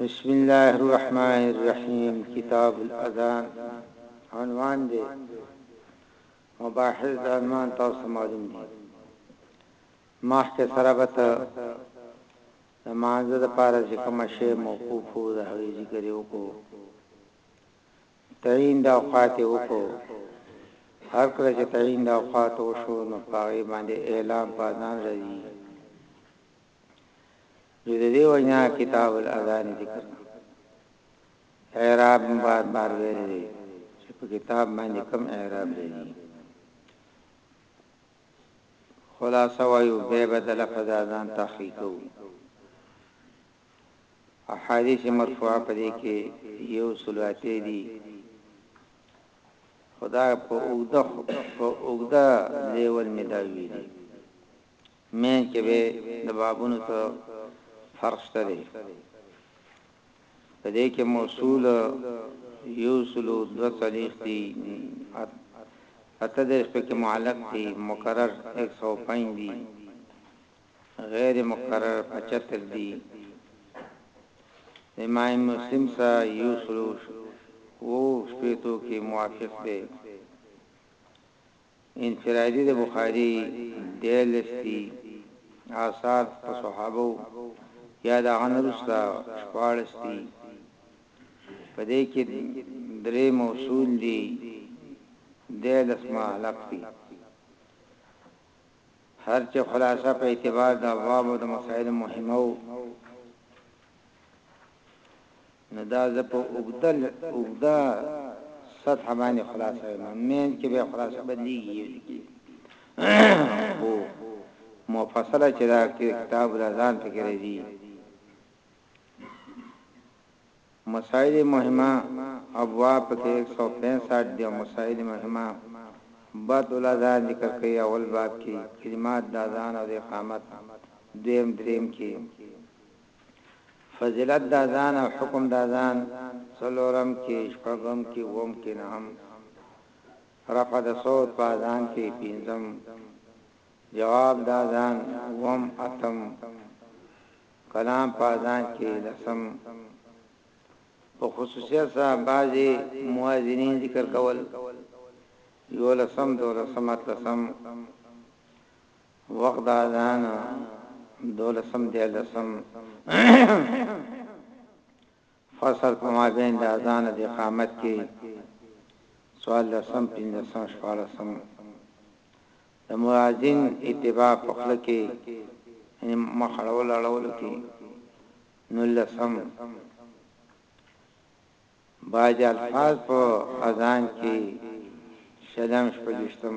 بسم الله الرحمن الرحيم كتاب الاذان عنوان دي مباحث عنوان تاسو معلوم دي مخکې سره به ته د مانځه د پاره چې کومه شی موقوف وو د هغې ذکر یې وکړو تعین د اوقات یې وکړو هر کله چې تعین د اوقات وشو نو په هغې باندې اعلان په اذان راځي نو د دې وینا کتاب الاذان ذکر اعراب بار بار ویل دي چې په کتاب باندې کم اعراب لري خلاصه وایو بیا به د لفظ اذان تحقیقوو. احادیث مرفوعه په دې کې یو سلو اتې دي خو دا په اوږده لیول مې دا ویلي مېن کې به د بابونو څه فرق شته دی. په دې کې موصول یوسلو دوه څلوېښت دي، اته دېرش پکې معلق دي، مکرر ایک سو او پنج دي، غیر مکرر پچهتر دي. د امام مسلم سره یوسلو اوو شپېتو کې موافق دی. انفرادي د بخاري دیارلس دي آثار په صحابو یا د هغه نه وروسته شپاړس دي په دې کې درې موصول دي دیارلس معلق دي هر چې خلاصه په اعتبار د ابواب او د مسائل مهمه وو نو دا زه په اوږده سطحه باندې خلاصوم مینځ کې به خلاصه بدلیږي یو ځای کېږي خو مفصله چې دا کتاب لازان فکر دی مسائل مهمه ابواب کې 165 دی مسائل مهمه بعد الاذان ذکر کوي اول باب کې کلمات د اذان او اقامت دیم دریم کې فضیلت د اذان او حکم د اذان څلورم کې شپږم کې اووم کې نهم رفع د صوت په اذان کې پنځم جواب د اذان اووم اتم کلام په اذان کې لسم په خصوصیت سره بعضي مؤذنین ذکر کول یو لسم دو لسم اتلسم وخت د اذان دولسم دیارلسم فصل په مابین د اذان د اقامت کې سوال لسم پنځلسم شپاړسم د مؤذن اتباع په خپل کې یعنی مخړول اړول کې نو لسم باج الفاظ په اذان کې شلم شپږشتم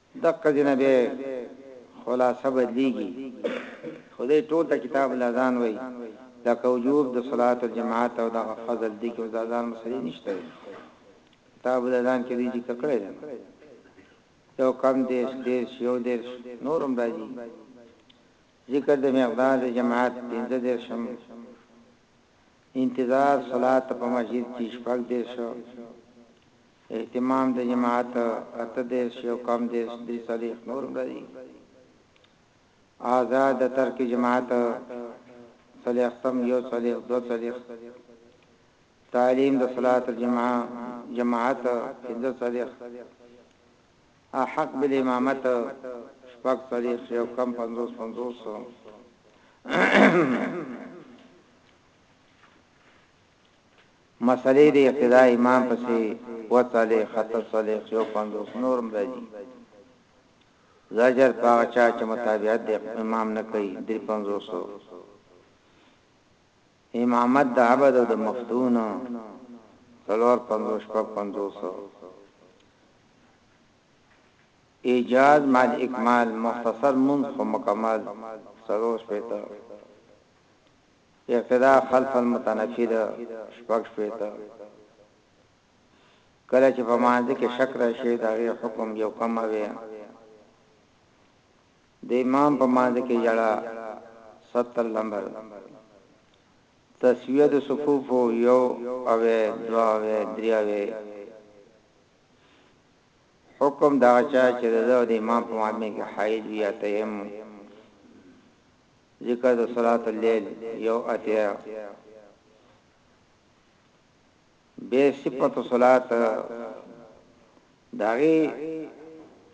دقه ځنه به خلاصه بدلیږي خو دې ټول ته کتاب لازان وای لکه وجوب د صلات الجماعت او د فضل دي کې ځان مسلې نشته کتاب لازان کې دې ذکر کړی دی یو کم دې دې یو دې نورم راځي ذکر د مقدار د جماعت پنځه دې شم انتظار صلات ته په مسجد کي شپږ دېرش، اهتمام د جماعت اته دېرش، يو کم دېرش، دري څلوېښت نور هم راځي. آزاد د ترک جماعت څلوېښتم، يو څلوېښت، دوه څلوېښت، تعليم د صلات الجماعة جماعت پنځه څلوېښت، احق بالامامت شپږ څلوېښت، يو کم پنځوس پنځوس، مسئلې د اقتداء امام پسې اوه څلوېښت، اته څلوېښت، یو پنځوس نور هم راځي. زجر په هغه چا چې متابعت د امام نه کوي، درې پنځوس، امامت د عبد او د مفتون، څلور پنځوس، شپږ پنځوس، ایجاز مع الاکمال، مختصر لمونځ خو مکمل، څلور شپېته، اقتداء خلف المتنفی ده شپږ شپېته کله چې په مانځ کې شک راشي دا غي حکم یو کم وي د امام په مانځ کې یړا 70 نمبر تسویه د صفوف یو او دوا او دریا وي حکم دا چا چې د امام په مانځ کې حائل وي یا تیم ذکر د صلات اللیل یو اتیا بیا صفت صلات داغي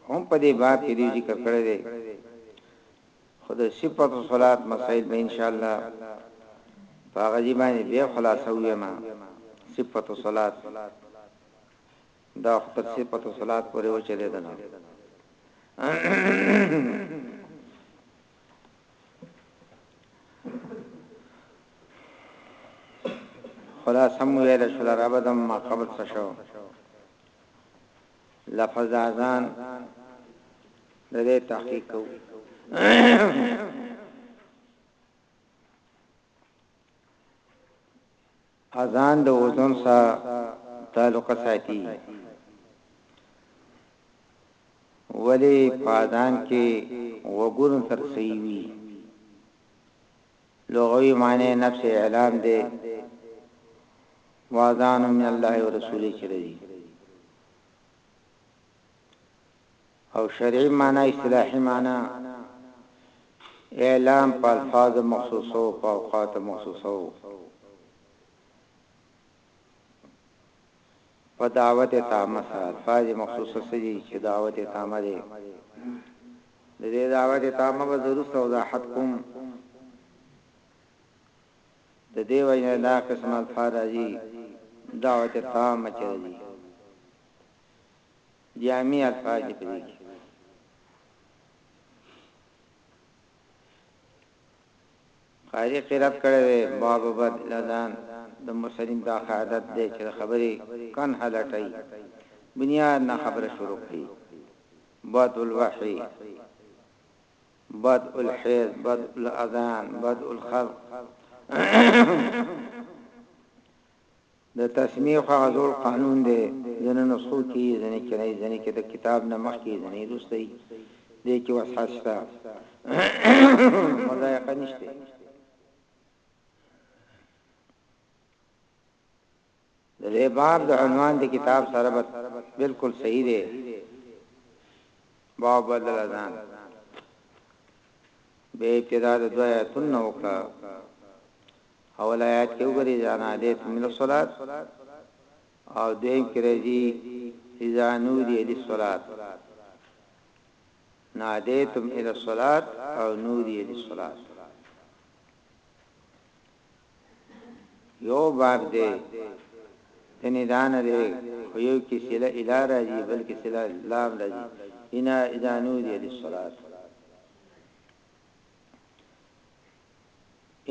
هم په دې باب کې دی ذکر کړی دی خو د صفت صلات مسائل به ان شاء الله هغه دی باندې بیا خلاصو یم صفت صلات دا خپل صفت صلات پورې وچلې ده نه خدا سم ویل شو لرابه دم ما قبل څه شو لفظ اذان د دې تحقیق کو اذان د اوزون سره تعلق ساتي ولی په اذان کې وګورن سر صحیح وي لغوي معنی نفس اعلان دی واذان من الله ورسوله چلی او شرعي معنی اصطلاحي معنی اعلام په الفاظو مخصوصو په اوقاتو مخصوصو په دعوت تامه سره الفاظ مخصوصه سدي چې دعوت تامه دي د دې دعوت تامه به ضرورت او وضاحت کوم د دې وجه دا قسم الفاظ دي دعوت تامه چي دي جامع الفاظ دې پدې کې قاری قرات کړه وې باب بد لدان د مسلم دا عادت دې چې خبرې کن حلټي بنیاد نه خبره شروع کړي بد الوحي بد الحيض بد الاذان بد الخلق د تسميې خو هغه زوړ قانون دی، ځنې نسخو کې يې ځنې کې نه، ځنې کې د کتاب نه مخکې، ځنې وروسته وي، دې کې وسعت شته، مضايقه نشته. د دې باب د عنوان د کتاب سره به بالکل صحیح دی، باب بدل اذان به ابتدا د دوه آیتونو وکړه، اول آیات کې وګورئ اذا نادیتم من الصلاة او دویم کې راځي اذا نودي للصلاة نادیتم الى الصلاة او نودي للصلاة یو باب دی د ندان دی خو یو کې سله اله راځي بلکې سله لام راځي انا اذا نودي للصلاة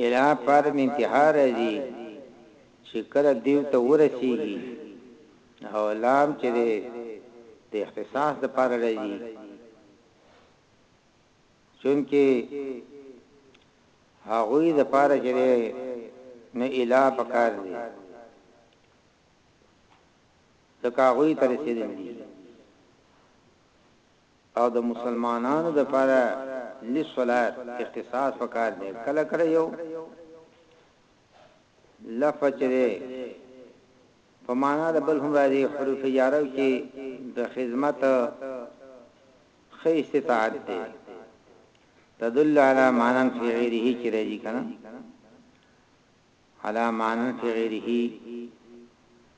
اله پاتې د انتها راځي چې کله دیو ته ورسیږي او لام چې دی د اختصاص د پاره راځي چونکه هغوی د پاره چې دی نو اله پکار دی ځکه هغوی ته رسیدلی او د مسلمانانو د پاره للصلوة اختصاص پکار دی کله کله یو لفظ چې دی په معنا د بل هم راځي حروف جارو کې د خدمت خې استطاعت دی تدل علی معنی فی غیره چې راځي کنه علی معنی فی غیره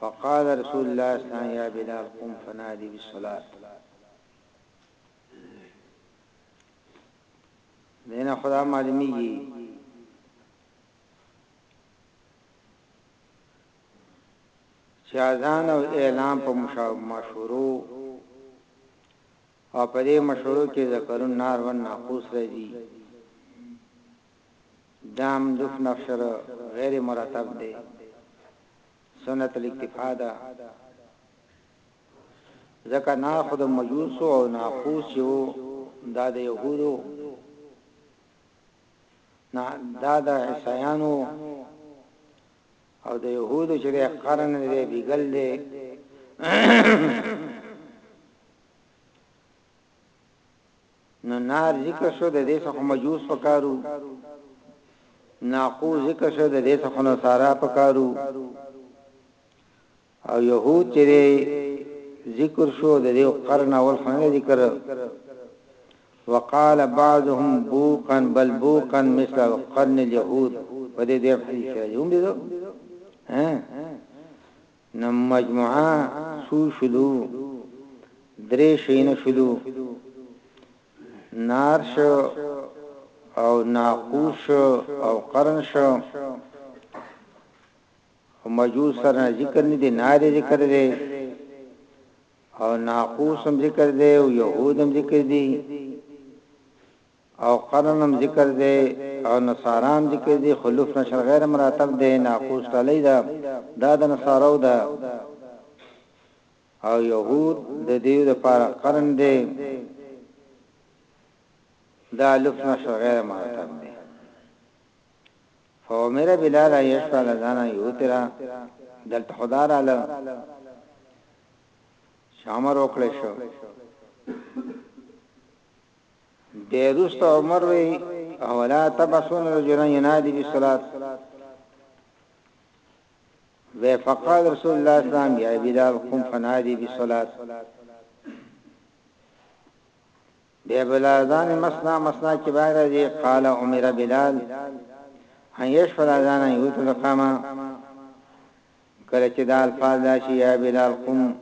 فقال رسول الله صلی الله علیه وسلم یا بلال قم فنادی بالصلاة دینا خدا معلومیږي چې اذان او اعلان په مشورو او په دې مشورو کې ذکرون نار ون ناقوس راځي دام دوک نفشر غیر مرتب دی سنت الاکتفا ده ځکه نه خو د مجوس او نه خوس یو دا د يهودو نه دا د عیسایانو او د يهودو چې قرن دی بیګل دی نو نار ذکر شو د دې څخه مجوس پکارو ناقو ذکر شو د دې څخه نصارا پکارو او يهود چې ذکر شو د دې قرن اول خنه ذکر وقال بعضهم بوقا بل بوقا مثل قرن اليهود په دې دې حدیث راځي هم دې ها نه مجموعه څو شلو درې شینه شلو نار شو او ناقوس شو او قرن شو او مجوس سره ذکر نه دي نار ذکر دي او ناقوس هم ذکر دي او يهود هم ذکر دي او قرن هم ذکر دی او نصارا هم ذکر دی خو لف نشر غیر مراتب دی ناقوس ډلی ده دا د نصارو ده او یهود د دیو د پار قرن دی دا لف نشر غیر مراتب دی فومر بلال یشفع لزانا یوترا دلته خدار علی شامر وکړی شو بیا وروسته عمر وی اولا تبعثون رجلا ينادي بالصلاه و فقال رسول الله صلی الله علیه وسلم یا بلال قم فنادي بالصلاه بیا بلال ځان مسنا مسنا کې بار دی قال عمر بلال ان يشفل اذان يوت القما کله چې دال فاز شي یا بلال قم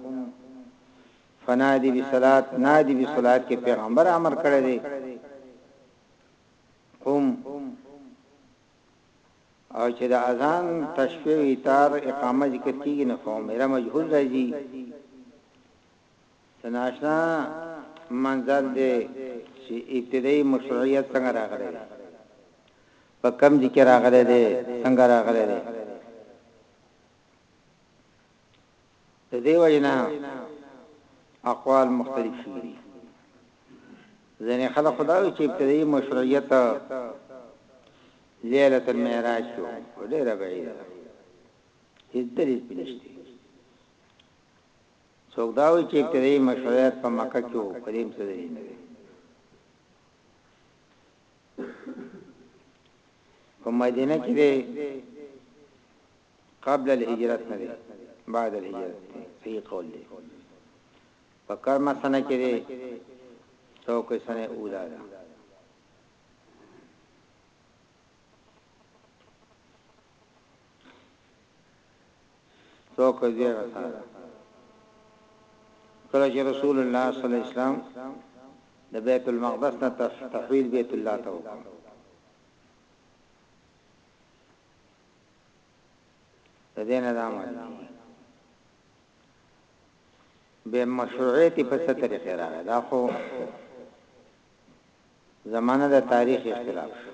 فنا دي بي صلات نا دي بي صلات کې پیغمبر امر کړی دی قوم او چې د اذان تشفیع ایتار اقامه ذکر کیږي نه فهم را مجهول راځي سناشنا منزل دی چې ابتدایي مشروعیت څنګه راغلی دی په کم ذکر راغلی دی څنګه راغلی دی د دې وجه نه اقوال مختلف شوي دي ځنې خلک خدا وي چې ابتدایي مشروعیت لیله المعراج شو ډېر بعید ده هیڅ دلیل نشته څوک دا وي چې ابتدایي مشروعیت په مکه کې وو کریم څه دلیل نه دی په مدینه کې دی قبل الهجرت نه دی بعد الهجرت دی صحیح قول دی په کرمه سنه کې دی څوک سنه اولا ده څوک دې غسا کله چې رسول الله صلی الله علیه وسلم د بیت المقدس نه تحویل بیت الله ته وکړ د دې نه دا معلومېږي بې مشروعیتي په څه طریقې راغی دا خو زمانه د تاریخ اختلاف شو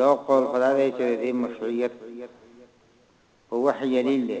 یو قول خدا دی چې دې مشروعیت په وحی دلیل دی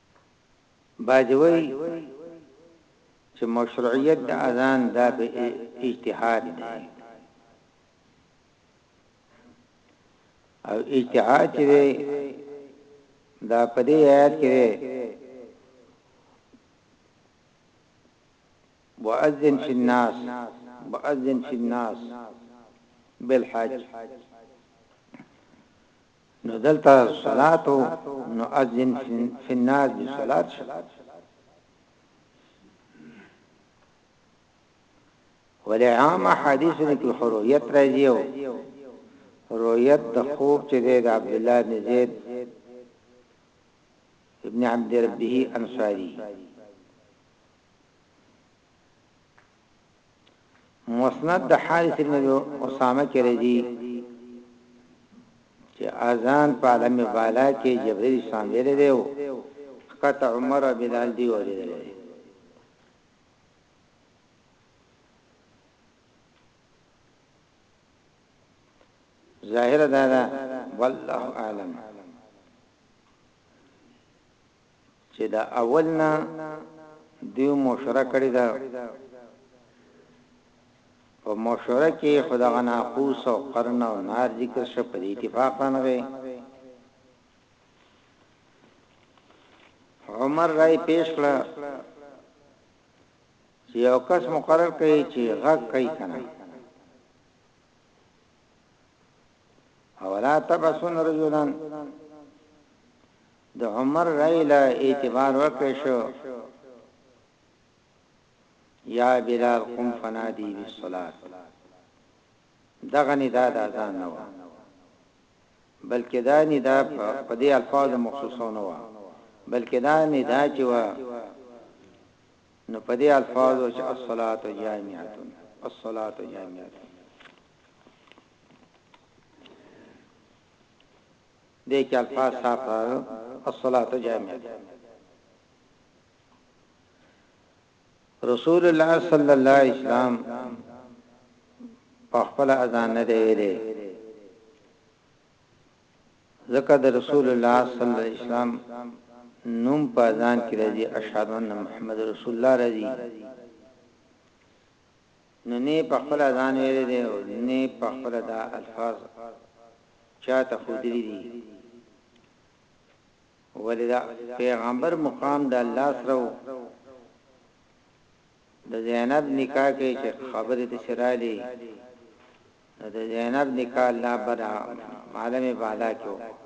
بعضي وايي چې مشروعیت د اذان دا په اجتهاد دی او اجتهاد چې دی دا په دې آیات کې دی واذن فی الناس واذن فی الناس بالحج نو دلته صلات او نو اذن فی الناس بالصلات شو ولې عام حدیث کې حرویت راځي او رویت د خوب چې د عبد الله بن زید ابن عبد ربه انصاری مسند د حارث ابن ابي اسامه کې راځي چې اذان په عالم بالا کې جبريل سلام ویل دی او کته عمر بلال دی اوریدل دی ظاهر دا ده والله اعلم چې د اول نه دوی مشوره کړې ده، په مشوره کې خو دغه ناقوس او قرن او نار ذکر شو، په دې اتفاق رانغی. عمر رای پیش کړه چې یو کس مقرر کړي چې غږ کوي کنه او لا تبسون رجلان د عمر رای له اعتبار ورکړی شو یا بلال قم فنادی بالصلات دغه ندا د اذان نه و بلکې دا ندا په دې الفاظ مخصوصو نه و بلکې دا ندا چې و نو په دې الفاظ چې الصلات جامعه الصلات جامعه دی کې الفاظ صاف راغلل الصلاة جامعه ده رسول الله صلی الله علیه وسلم په خپل اذان نه دی ویلي ځکه د رسول الله صلی الله علیه وسلم نوم په اذان کې راځي اشهد ان محمد رسول الله راځي نو نه یې پخپله ځان ویلی دی او نه یې پخپله دا الفاظ چا ته ښودلي دي، ولې د پیغمبر مقام د الله سره و د زینب نکاح کې چې خبرې د سرالي نو د زینب نکاح الله بر عالم بالا کې وکړ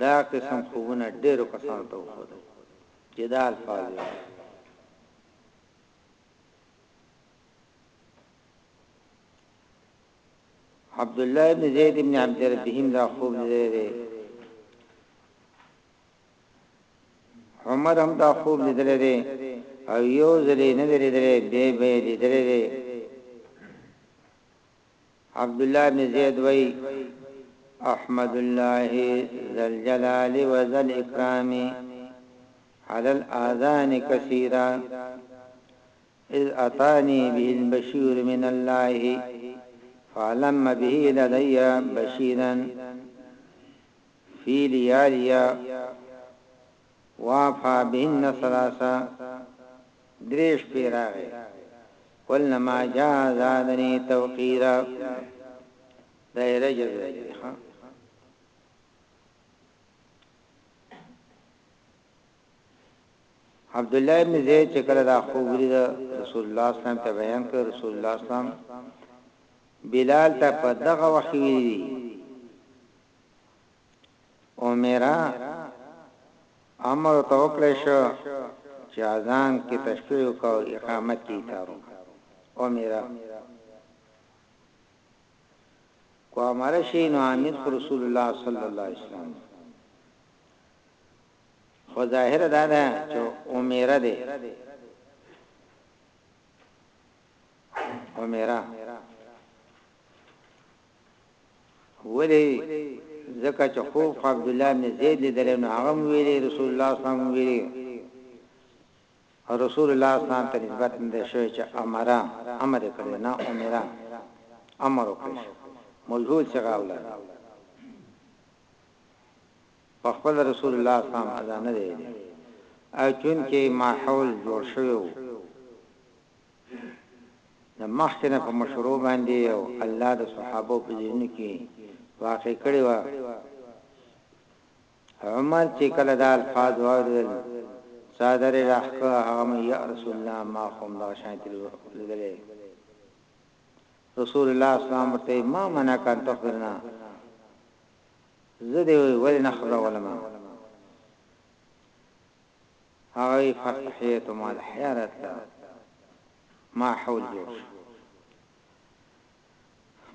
دا قسم خوبونه ډېرو کسانو ته وښودل چې دا الفاظ یې وایي. عبدالله بن زید بن عبدالربهم دا خوب لیدلی دی. عمر هم دا خوب لیدلی دی او یو ځلې نه دی لیدلی بیا به یې لیدلی دی. عبد الله ابن زید وای احمد الله ذل جلال و ذل اکرام على الاذان كثيرا اذ اتاني به البشير من الله فعلم به لدي بشيرا في لياليا وافا بهن ثلاثا درې شپې راغی قلنا ما جاء زادني توقيرا دا یې رجز ویلي ها عبد الله ابن زید چې کله دا خو ولید رسول الله صلی الله علیه وسلم ته بیان کړ رسول الله صلی الله علیه وسلم بلال ته په دغه وخت ویلي عمره امر ورته وکړی شو چې اذان کې تشبیه وکړه او اقامت کې ایثار وکړه عمره کو امر شي نو امیر رسول الله صلی الله علیه وسلم خو ظاهر دا ده چې عمره ده عمره ولې ځکه چې خوب خو عبدالله ابن زید لیدلی نو هغه هم ویلي رسول الله صلی الله علیه وسلم هم ویلي او رسول الله صلی الله علیه وسلم ته نسبت نه دی شوی چې امره امر یې کړی نه امره امر وکړی شو مجهول صیغه اوله په خپل رسول الله صلی الله علیه وسلم اذان نه دی او چون کې ماحول جوړ شوی د مخکې نه په مشورو باندې او الله د صحابو په ذهنو کې واقع کړی و عمر چې کله دا الفاظ واوریدل صادر راحکه هغه مې یا رسول الله ما قوم دا شانتی لګلې رسول الله اسلام ورته ما منا کان تخبرنا زه دې ولې نه خبره ولما هغه وی فاستحییت ما د حیا راتله ماحول جوړ شو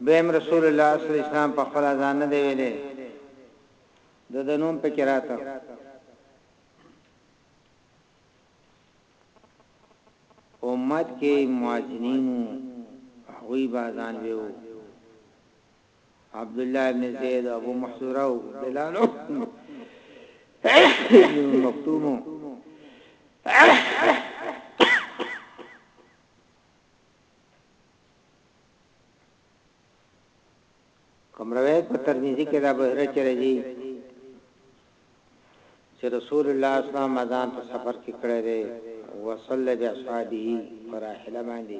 بیم رسول الله صلی الله علیه وسلم په خپل ځان نه دی ویلې د دنوم په کراته امت کې مواجنینو هغوی بازان ویو عبدالله ابن زید او ابو محذوره او بلال ابن مکتوم کوم روایت په ترمذی کې دا بهره چره دي چې رسول الله صلی الله علیه وسلم اذان په سفر کې کړی دی وصلی باصحابه فراحله باندې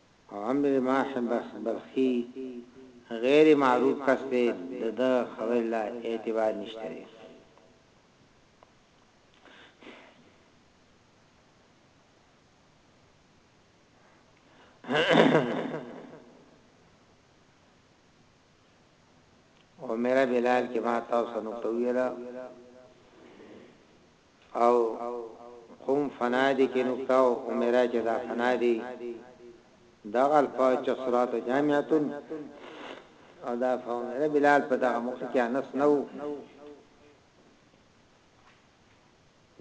عمر ماح بلخي غير معروف کس دی دده خبرې لا اعتبار نشته دی. عمر بلال کې ما تاسو نقطه ويله. او قوم فنا دي کي نکته او امرا چه دا فنا دي دغه الفاظ چه صراط جامعتون او دا فامر بلال په دغه موقع کي انس نه وو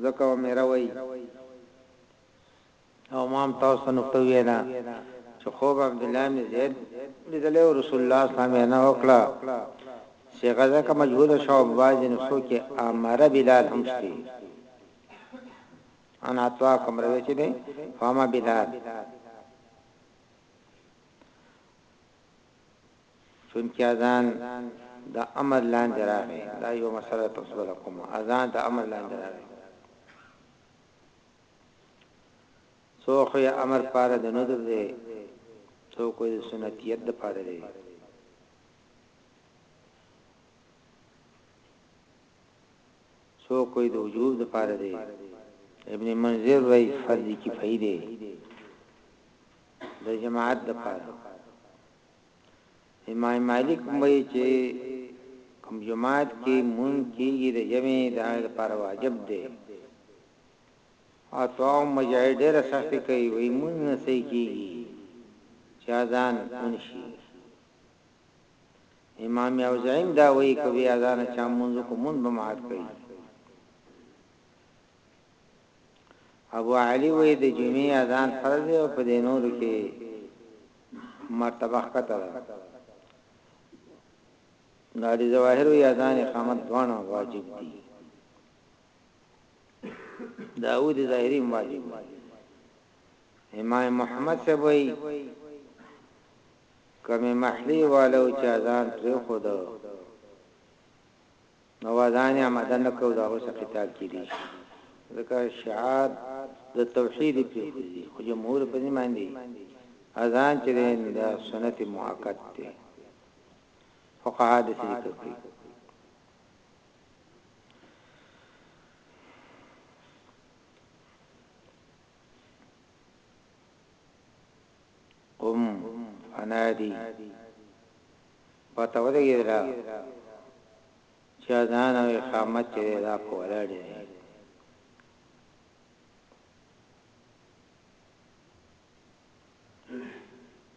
ځکه امرا وي او ما هم تاسو ته نقطه وویله چې خوب عبدالله بن زید لیدلی او رسول الله اسلام وینا وکړه، صیغه ځکه مجهوله شوه او په بعضې نسخو کې امر بلال هم شته ان عطاء کوم راوی چې دی فاما بلال چونکه اذان د امر لاندې راغی دا یو مسله تاسو ته کوم اذان د امر لاندې راغی څوک وای امر لپاره د ندب دی څوک وای د سنتیت لپاره دی څوک وای د وجوب لپاره دی ابن منذر وای فرض کفایه دی د جماعت لپاره امام مالک وای چې کوم جماعت کې مون کېږي د جمع د لپاره واجب دی عطاء مجاهد ډېره سختي کوي وایي لمونځ نه صحیح کېږي چې اذان ونشي. امام اوزاعي هم دا وایي که بې اذانه چا لمونځ وکړو لمونځ به مات کوي. ابو علي وایي د جمعې اذان فرض دی او په دې نورو کې مرتبه ښکته ده. ناري ظواهر وایي اذان اقامت دواړه واجب دي. داوود ظاهری ماجی امام محمد سبوی کمی محلی والو چا ځان پرې خود نو ځان یې آماده نکو دا اوس کتاب کې دي ځکه شعار د توحید په خوځي خو جمهور په دې باندې اذان چې د سنت موقت دی فقها د ذکر کوي قم فنادي پته ولګی دا چې اذان او اقامت چې دا په ولاړ دي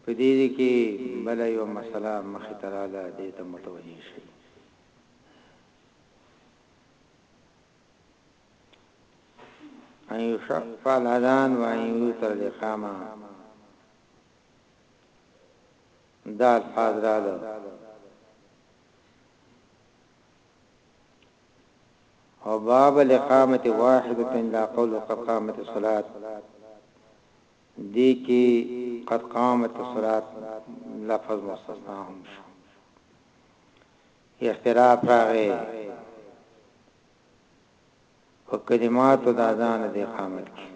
په دې دې کې بله یوه مسله مخې ته راله دې ته متوجه شئ. ان یشاء فعل اذان و ان یوتر الاقامه دا الفاظ راله او باب الاقامه واحده لا قول قد قامت الصلاه دې کې قد قامت الصلاه لفظ مستثنا هم شو اختلاف راغی په کلماتو د اذان د اقامت کې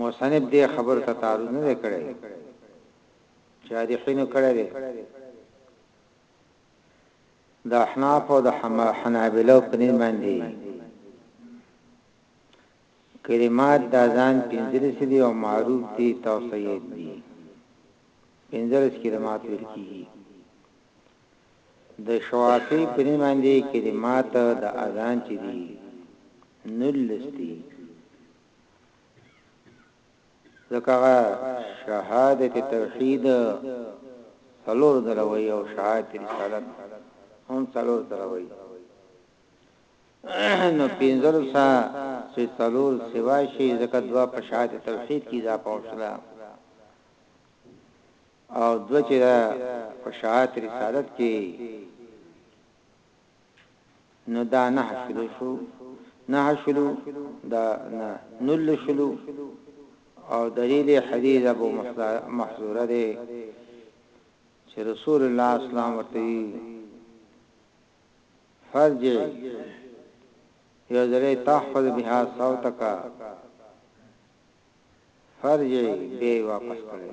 مصنف دې خبرو ته تعرض نه دی کړی چې اريخينو کړی دی. د احناف او د حنابلو په نيز باندې کلمات د اذان پنځلس دي او معروف دي توصیه دي پنځلس کلمات ویل کیږي د شوافی په نیم باندې کلمات د اذان چې دي نلس دي ځکه هغه شهادت توحید څلور ځله وایي او شهادت رسالت هم څلور ځله وایي نو پینځل سا چې څلور سوا شي ځکه دوا په شهادت توحید کې اضافه وشله او دو چې په شهادت رسالت کې نو دا نهه شلو شو نهه شلو دا نه نل شلو او دلیل حدیث ابو محذوره دی چې رسول الله اسلام ورته فرج یو ځلې تحفظ بها صوتک فرج به واپس کړي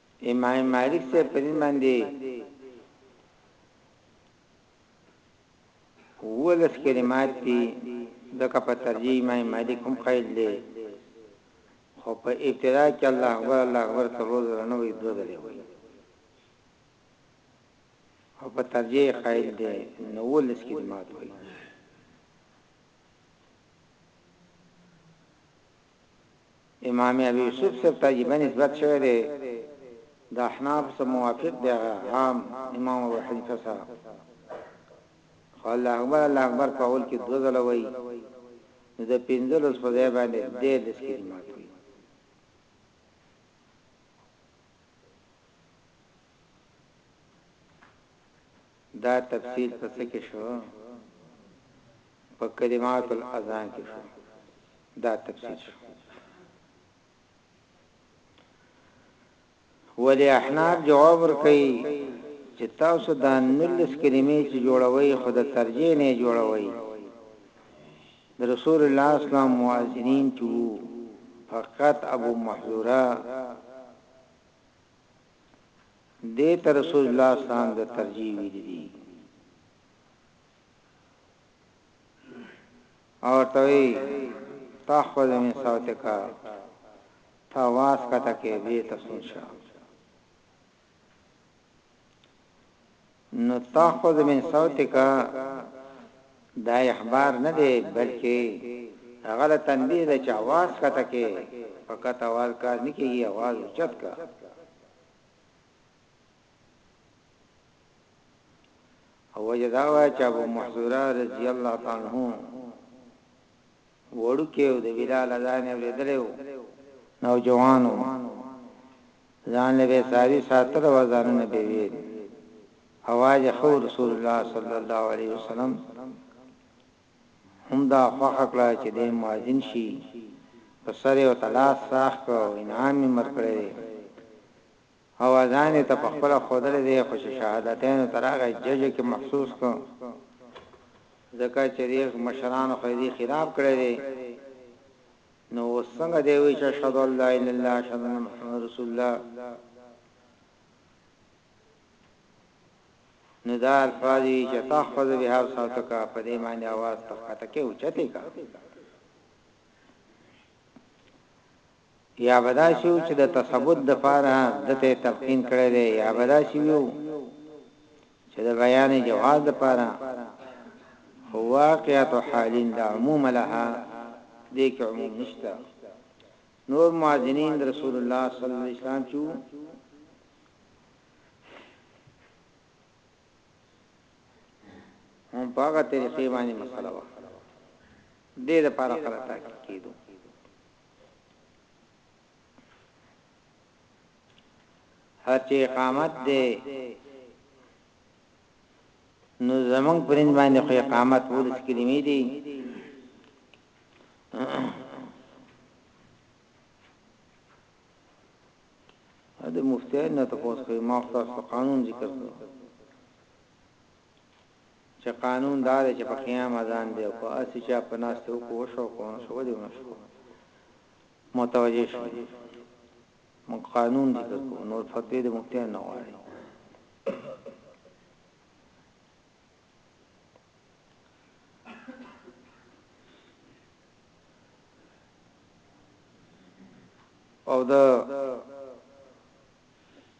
امام مالک صاحب په دې باندې ولس کلمات دي ځکه په ترجیح امام مالک هم قائل دی خو په ابتدا کې الله اکبر الله اکبر تروز نه وي دوه ځله وي او په ترجیح قائل دی نو ولس کلمات وي امام ابو یوسف صاحب ته عجیبه نسبت شوی دی د احنافو سره موافق دی هغه هم امام ابو حنیفه سره خو الله اکبر الله اکبر په اول کې دوه ځله وایي نو د پنځلس په ځای باندې ډېر لس کلمات وایي دا تفصیل په څه کې شو؟ په کلمات الاذان کې شو. دا تفصیل شو. ولې احناف جواب ورکوي چې تاسو دا نولس کلمې چې جوړوي خو د ترجیح نه جوړوي د رسول الله اسلام مؤذنین چې فقط ابو محذوره دې ته رسول الله اسلام د ترجیح ویلي دي او ورته وی تاخذ من صوتک تا واس کته کې به تفسیر شو نو تأخذ من صوتک دا اخبار نه دی بلکه هغه له تنبیه ده چې اواز کته کې په کته اواز کار نه کیږي اواز اوچت کا او وجداوا چې ابو محذوره رضی الله تعالی عنہ وړوکی و، د بلال اذان یې اورېدلی و، نوجوان و، ځان له بې ساري ساتلو او اذانونه به یې ویل، اواز یې ښه و، رسول الله صلی الله علیه وسلم هم دا خوښه کړه چې دی هم مؤذن شي، په سر یې ورته لاس راښکه او انعام یې هم ورکړی دی. هوا ځان یې ته په خپله ښودلی دی خو چې شهادتینو ته راغی ججه کې محسوس کړ ځکه چې دې مشرانو خو یې دې خلاف کړی دی نو اوس څنګه دی وی چې اشهد الله الا الله اشهد ان محمد رسول الله نو دا الفاظ یې چې تحفظ بها صوتک په دې باندې आवाज تخته کې اوچته کا یا به داسې وو چې د تثبت دپاره ده ته یې تلقین کړی دی یا به داسې وو چې د بیان جواز دپاره خو واقعات حالین لا عموم لها دې کې عموم نشته نور مؤذنین د رسول الله صلی الله علیه وسلم چې هم په هغه طریقې باندې مسله وه دې لپاره قرات کېدو هر چې اقامت دی نو زمنګ پرند باندې خو اقامت ولس کلمې دي دا مفتي نه تاسو کوي ما خاص قانون ذکر کړو چه قانون دا دی چه په قیام اذان دی او که هسی چا په ناستی وکړو وشو که ونشو ولی ونشو متوجه شی موږ قانون ذکر کوو نور فتوی د مفتیان نه غواړی او د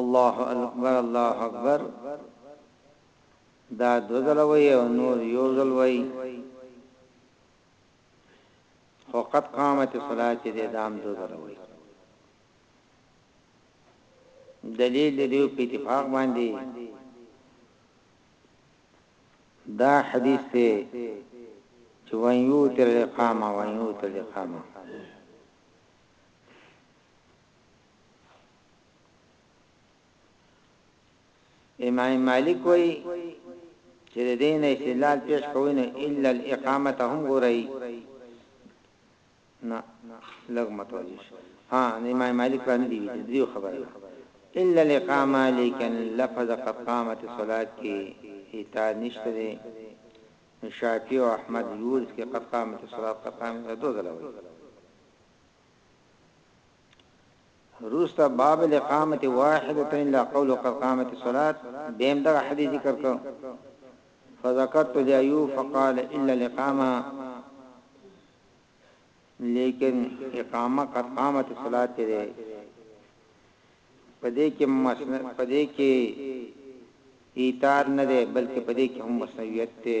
الله اکبر الله اکبر دا دو ځله وای او نور یو ځل وای خو قد قامت الصلاه چې د دام دو ځله وای دلیل دې په اتفاق باندې دا حدیث ته چې وایو تر اقامه وایو تر اقامه امام مالک وایي چې د دین استدلال پیش کوي نو الا الاقامه هم ګوري نه لګ متوجه ها امام مالک باندې دی دی خبره الا الاقامه لیکن لفظ قد قامت الصلاه کې ایتا نشته دی شافعی او احمد یوز کې قد قامت الصلاه قد قامت دوه ځله وایي روستا باب الاقامت واحدتين لا قول قد قامت الصلاه بهم دغه حدیث ذکر کو فذكرت لایو فقال الا الاقامه لیکن اقامه قد قامت الصلاه ته ده پدې کې مسن پدې کې ایتار نه ده بلکې پدې کې هم مسنویت ده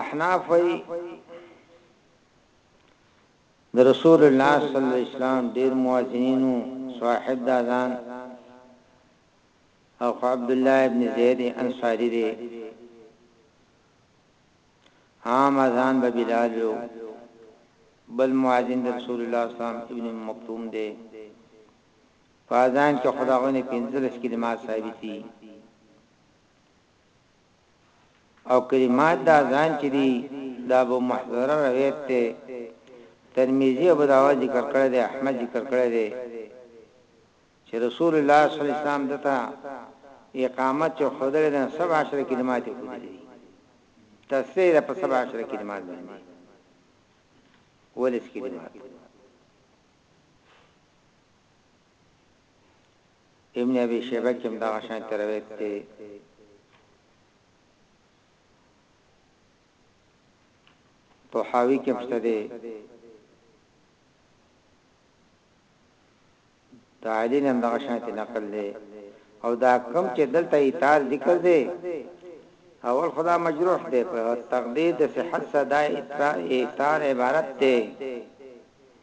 احناف وی د رسول الله صلی الله علیه وسلم ډیر مؤذنینو صاحب د اذان او عبد الله ابن زید انصاری دی عام اذان به بلال یو بل مؤذن رسول الله صلی الله علیه وسلم ابن مکتوم دی په اذان کې خداغونې پنځلس کلمات ثابت دي او کلمات د اذان چې دي دا ابو محذره روایت ته ترمذی ابو داود ذکر کړی دی احمد ذکر کړی دی چې رسول الله صلی الله علیه وسلم دته اقامت چې خدای له 17 کلمات خدای دی تفسیر په 17 کلمات باندې ولس کلمات ابن ابي شيبه کې هم دغه شان روایت دی طحاوی کې مشته دی دا علی نن دغه شان نقل دی او دا کم چې دلته ایتار ذکر دی اول خدا مجروح دی په تقدیر د صحت صدای ایتار عبارت دی